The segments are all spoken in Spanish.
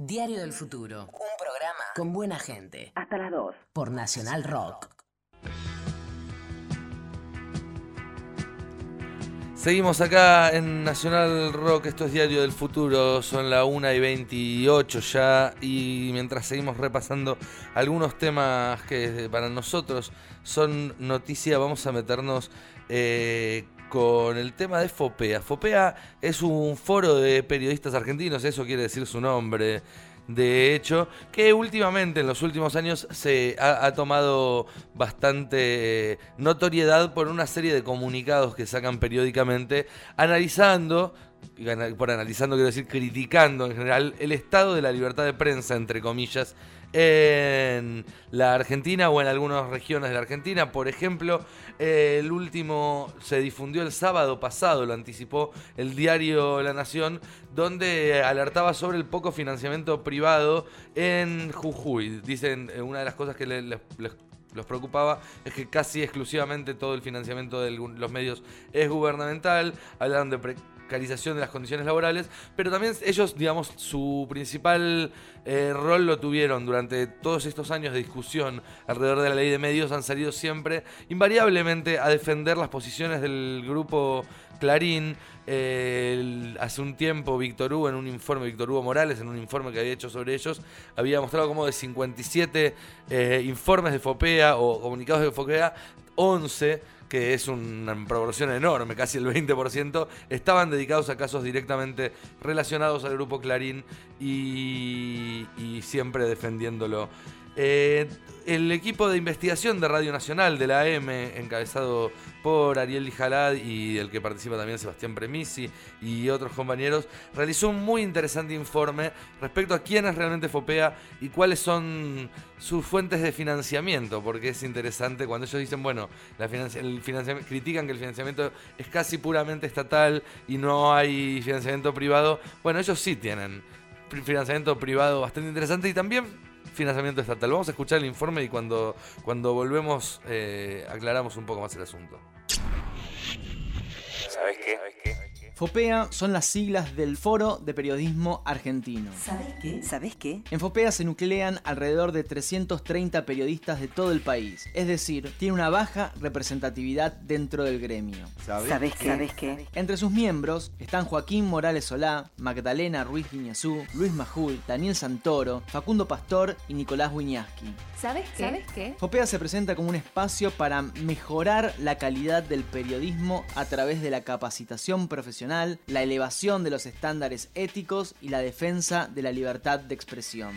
Diario del Futuro. Un programa con buena gente. Hasta las 2. Por Nacional Rock. Seguimos acá en Nacional Rock, esto es Diario del Futuro, son la 1 y 28 ya y mientras seguimos repasando algunos temas que para nosotros son noticia, vamos a meternos eh, con el tema de FOPEA. FOPEA es un foro de periodistas argentinos, eso quiere decir su nombre de hecho, que últimamente, en los últimos años, se ha, tomado bastante eh, notoriedad por una serie de comunicados que sacan periódicamente, analizando por analizando quiero decir criticando en general el estado de la libertad de prensa, entre comillas, en la Argentina o en algunas regiones de la Argentina. Por ejemplo, el último se difundió el sábado pasado, lo anticipó el diario La Nación, donde alertaba sobre el poco financiamiento privado en Jujuy. Dicen, eh, una de las cosas que les, los preocupaba es que casi exclusivamente todo el financiamiento de los medios es gubernamental. Hablaron de de las condiciones laborales, pero también ellos, digamos, su principal eh, rol lo tuvieron durante todos estos años de discusión alrededor de la ley de medios, han salido siempre, invariablemente, a defender las posiciones del grupo Clarín. hace un tiempo, Víctor Hugo, en un informe, Víctor Hugo Morales, en un informe que había hecho sobre ellos, había mostrado como de 57 eh, informes de FOPEA o comunicados de FOPEA, 11 que es una proporción enorme, casi el 20%, estaban dedicados a casos directamente relacionados al grupo Clarín y, siempre defendiéndolo. Eh, el equipo de investigación de Radio Nacional de la AM, encabezado por Ariel Lijalad y el que participa también Sebastián Premisi y otros compañeros, realizó un muy interesante informe respecto a quién es realmente FOPEA y cuáles son sus fuentes de financiamiento, porque es interesante cuando ellos dicen, bueno, el critican que el financiamiento es casi puramente estatal y no hay financiamiento privado. Bueno, ellos sí tienen financiamiento privado bastante interesante y también financiamiento estatal. Vamos a escuchar el informe y cuando, cuando volvemos eh, aclaramos un poco más el asunto. ¿Sabes qué? FOPEA son las siglas del Foro de Periodismo Argentino. ¿Sabes qué? ¿Sabes qué? En FOPEA se nuclean alrededor de 330 periodistas de todo el país, es decir, tiene una baja representatividad dentro del gremio. ¿Sabes, qué? ¿Sabes qué? Entre sus miembros están Joaquín Morales Solá, Magdalena Ruiz Guiñazú, Luis Majul, Daniel Santoro, Facundo Pastor y Nicolás Wiñaski. ¿Sabes qué? ¿Sabes qué? FOPEA se presenta como un espacio para mejorar la calidad del periodismo a través de la capacitación profesional la elevación de los estándares éticos y la defensa de la libertad de expresión.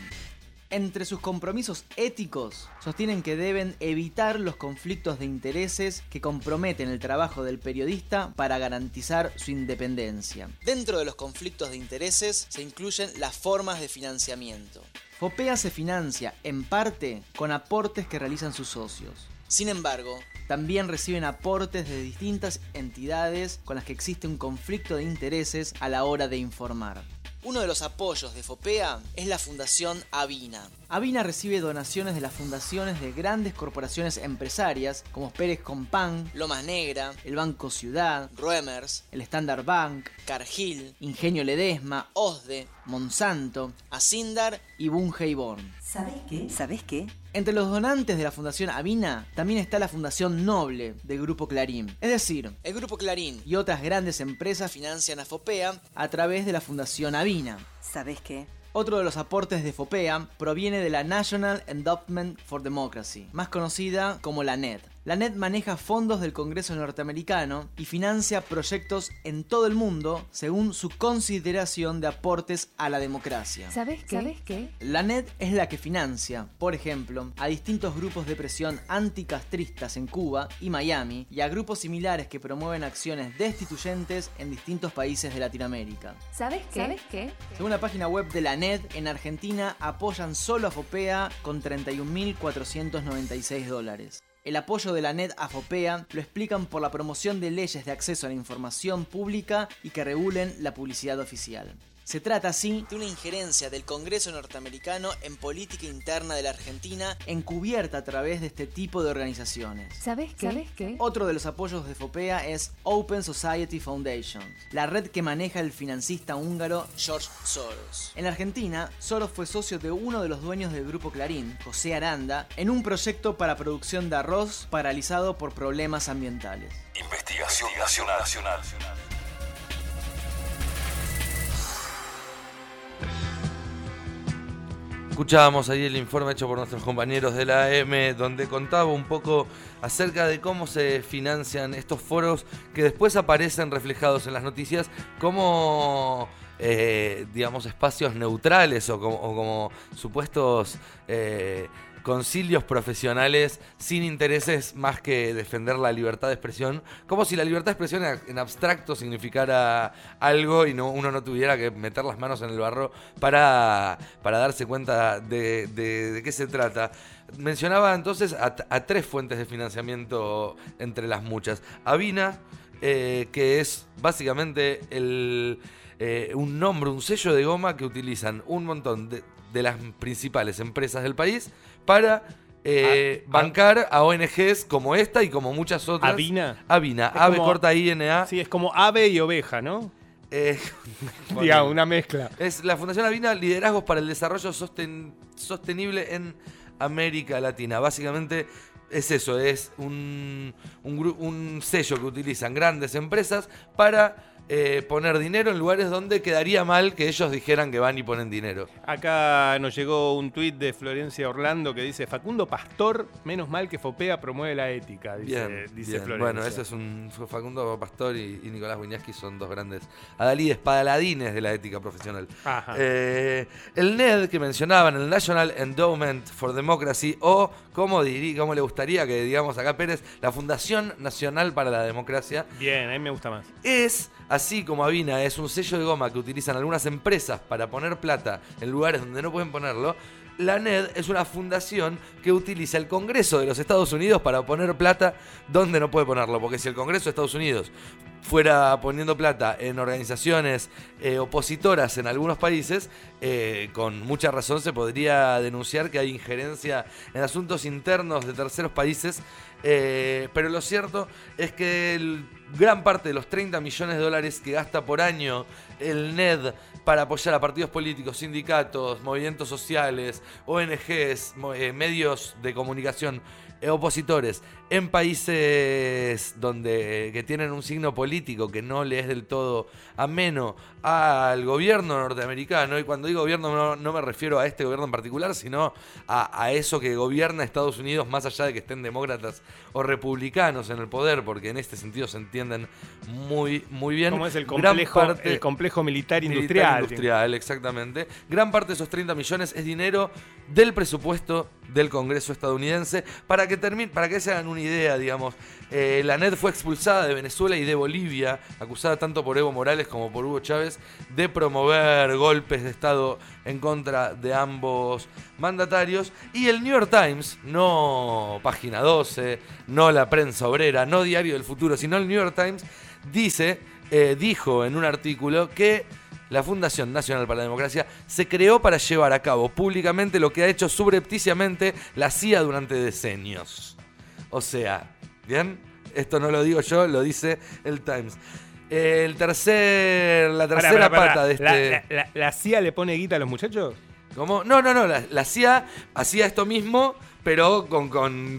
Entre sus compromisos éticos, sostienen que deben evitar los conflictos de intereses que comprometen el trabajo del periodista para garantizar su independencia. Dentro de los conflictos de intereses se incluyen las formas de financiamiento. FOPEA se financia, en parte, con aportes que realizan sus socios. Sin embargo, también reciben aportes de distintas entidades con las que existe un conflicto de intereses a la hora de informar. Uno de los apoyos de FOPEA es la Fundación Avina. Avina recibe donaciones de las fundaciones de grandes corporaciones empresarias como Pérez Compán, Lomas Negra, el Banco Ciudad, Roemers, el Standard Bank, Cargill, Ingenio Ledesma, OSDE, Monsanto, Asindar y Bunge Born. ¿Sabes qué? ¿Sabes qué? Entre los donantes de la Fundación Avina también está la Fundación Noble del Grupo Clarín. Es decir, el Grupo Clarín y otras grandes empresas financian a FOPEA a través de la Fundación Avina. ¿Sabes qué? Otro de los aportes de FOPEA proviene de la National Endowment for Democracy, más conocida como la NED. La NET maneja fondos del Congreso norteamericano y financia proyectos en todo el mundo según su consideración de aportes a la democracia. ¿Sabes qué? ¿Sabes qué? La NET es la que financia, por ejemplo, a distintos grupos de presión anticastristas en Cuba y Miami y a grupos similares que promueven acciones destituyentes en distintos países de Latinoamérica. ¿Sabes qué? ¿Sabes qué? Según la página web de la NET, en Argentina apoyan solo a FOPEA con 31.496 dólares. El apoyo de la NET a FOPEA lo explican por la promoción de leyes de acceso a la información pública y que regulen la publicidad oficial. Se trata así de una injerencia del Congreso norteamericano en política interna de la Argentina encubierta a través de este tipo de organizaciones. ¿Sabes qué? ¿Sabes qué? Otro de los apoyos de FOPEA es Open Society Foundation, la red que maneja el financista húngaro George Soros. En la Argentina, Soros fue socio de uno de los dueños del grupo Clarín, José Aranda, en un proyecto para producción de arroz paralizado por problemas ambientales. Investigación nacional. nacional. Escuchábamos ahí el informe hecho por nuestros compañeros de la AM, donde contaba un poco acerca de cómo se financian estos foros que después aparecen reflejados en las noticias como, eh, digamos, espacios neutrales o como, supuestos... Eh, concilios profesionales sin intereses más que defender la libertad de expresión, como si la libertad de expresión en abstracto significara algo y no, uno no tuviera que meter las manos en el barro para, para darse cuenta de, qué se trata. Mencionaba entonces a, tres fuentes de financiamiento entre las muchas. Avina, eh, que es básicamente el, eh, un nombre, un sello de goma que utilizan un montón de, de las principales empresas del país para eh, ah, ah. bancar a ONGs como esta y como muchas otras. Avina. Avina, ave corta INA. Sí, es como ave y oveja, ¿no? Eh, una mezcla. Es la Fundación Avina Liderazgos para el Desarrollo Sostenible en América Latina. Básicamente es eso, es un, un sello que utilizan grandes empresas para eh, poner dinero en lugares donde quedaría mal que ellos dijeran que van y ponen dinero. Acá nos llegó un tuit de Florencia Orlando que dice, Facundo Pastor, menos mal que Fopea promueve la ética, dice, dice Florencia. Bueno, ese es un Facundo Pastor y, Nicolás Wiñaski son dos grandes adalides, paladines de la ética profesional. Eh, el NED que mencionaban, el National Endowment for Democracy, o como como le gustaría que digamos acá Pérez, la Fundación Nacional para la Democracia. Bien, a mí me gusta más. Es Así como Avina es un sello de goma que utilizan algunas empresas para poner plata en lugares donde no pueden ponerlo, la NED es una fundación que utiliza el Congreso de los Estados Unidos para poner plata donde no puede ponerlo. Porque si el Congreso de Estados Unidos fuera poniendo plata en organizaciones eh, opositoras en algunos países, eh, con mucha razón se podría denunciar que hay injerencia en asuntos internos de terceros países. Eh, pero lo cierto es que gran parte de los 30 millones de dólares que gasta por año el NED para apoyar a partidos políticos, sindicatos, movimientos sociales, ONGs, medios de comunicación opositores en países donde que tienen un signo político que no le es del todo ameno al gobierno norteamericano, y cuando digo gobierno no, me refiero a este gobierno en particular, sino a, eso que gobierna Estados Unidos más allá de que estén demócratas o republicanos en el poder, porque en este sentido se entienden muy, muy bien. Como es el complejo, el complejo militar, industrial. industrial, exactamente. Gran parte de esos 30 millones es dinero del presupuesto del Congreso estadounidense para que para que se hagan un idea, digamos. Eh, la NED fue expulsada de Venezuela y de Bolivia, acusada tanto por Evo Morales como por Hugo Chávez de promover golpes de Estado en contra de ambos mandatarios. Y el New York Times, no Página 12, no la prensa obrera, no Diario del Futuro, sino el New York Times, dice, eh, dijo en un artículo que la Fundación Nacional para la Democracia se creó para llevar a cabo públicamente lo que ha hecho subrepticiamente la CIA durante decenios. O sea, ¿bien? Esto no lo digo yo, lo dice el Times. El tercer, la tercera pata de este. La, CIA le pone guita a los muchachos? ¿Cómo? No, no, no. La, CIA hacía esto mismo, pero con,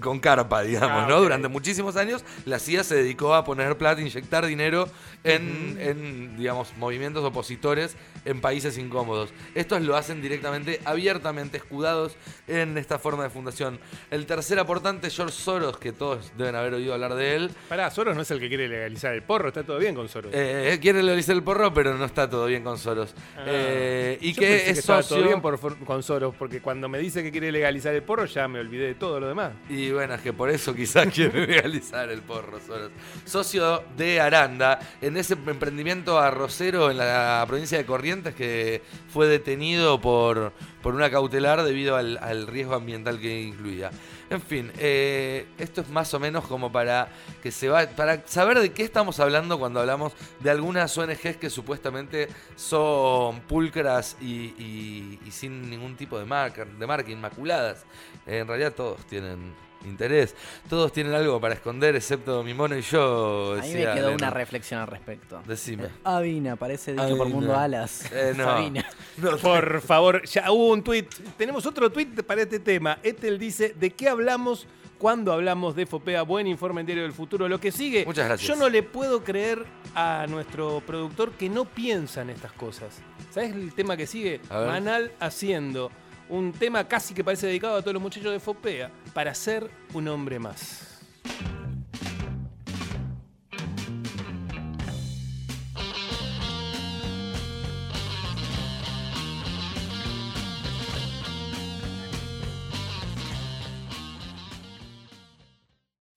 con, carpa, digamos, ah, ¿no? Durante muchísimos años, la CIA se dedicó a poner plata, inyectar dinero en, digamos, movimientos opositores en países incómodos. Estos lo hacen directamente, abiertamente, escudados en esta forma de fundación. El tercer aportante, George Soros, que todos deben haber oído hablar de él. Pará, Soros no es el que quiere legalizar el porro, está todo bien con Soros. Eh, quiere legalizar el porro, pero no está todo bien con Soros. Ah. Eh, y que es socio... todo bien con Soros, porque cuando me dice que quiere legalizar el porro, ya me olvidé de todo lo demás. Y bueno, es que por eso quizás quiere legalizar el porro, Soros. Socio de Aranda, en ese emprendimiento arrocero en la provincia de Corrientes que fue detenido por, por una cautelar debido al, riesgo ambiental que incluía. En fin, eh, esto es más o menos como para que se va, para saber de qué estamos hablando cuando hablamos de algunas ONGs que supuestamente son pulcras y, sin ningún tipo de marca, de marca, inmaculadas. En realidad todos tienen interés. Todos tienen algo para esconder, excepto mi mono y yo. A mí me quedó una reflexión al respecto. Decime. Avina, parece dicho por Mundo Alas. Eh, no. por favor, ya hubo un tweet. Tenemos otro tweet para este tema. Etel dice: ¿De qué hablamos? cuando hablamos de FOPEA, buen informe en Diario del Futuro. Lo que sigue, Muchas gracias. yo no le puedo creer a nuestro productor que no piensa en estas cosas. ¿Sabes el tema que sigue? Manal haciendo un tema casi que parece dedicado a todos los muchachos de Fopea para ser un hombre más.